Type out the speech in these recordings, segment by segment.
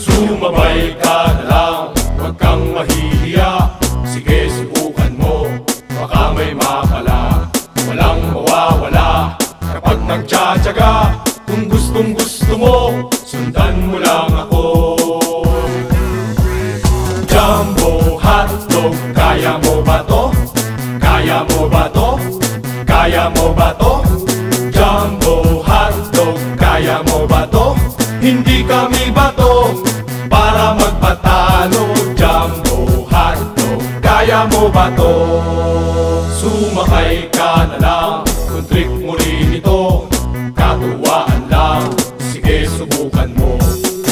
Sumabay ka na lang, huwag kang mahihiya Sige, subukan mo, baka may makala Walang mawawala kapag nagtsatsaga Kung gustong gusto mo, sundan mo lang ako Jumbo hotdog, kaya mo ba to? Kaya mo ba to? Kaya mo ba to? Mo ba to? Hindi kami bato. Para magpatalo Jumbo hotdog, kaya mo ba to? Sumakay ka na lang, kung trick mo rin ito Katuwaan lang, sige subukan mo.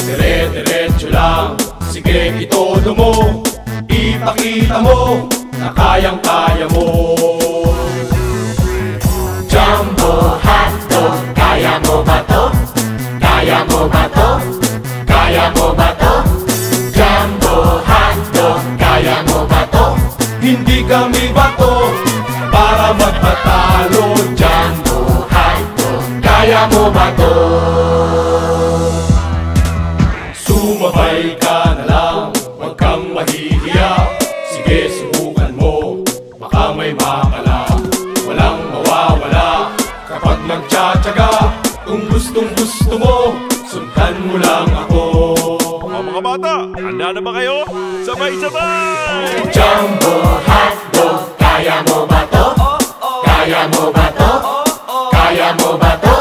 Dire-diretso lang, sige itodo mo. Ipakita mo na kayang-kaya mo kaya mo ba to? Hindi kami bato para magpatalo Jumbo hotdog, Kaya mo ba to? Sumabay ka na lang, huwag kang mahihiya. Sige, subukan mo, baka may makala. Walang mawawala. Kapag nagtsatsaga Kung gustong gusto mo, sundan mo lang ako mga bata, handa na ba kayo? Sabay-sabay! Jumbo hotdog, kaya mo ba to? Kaya mo ba to? Kaya mo ba to?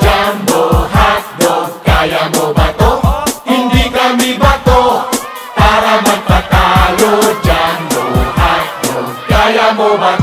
Jumbo hotdog, kaya mo ba to? Hindi kami bato para magpatalo Jumbo hotdog, kaya mo ba to?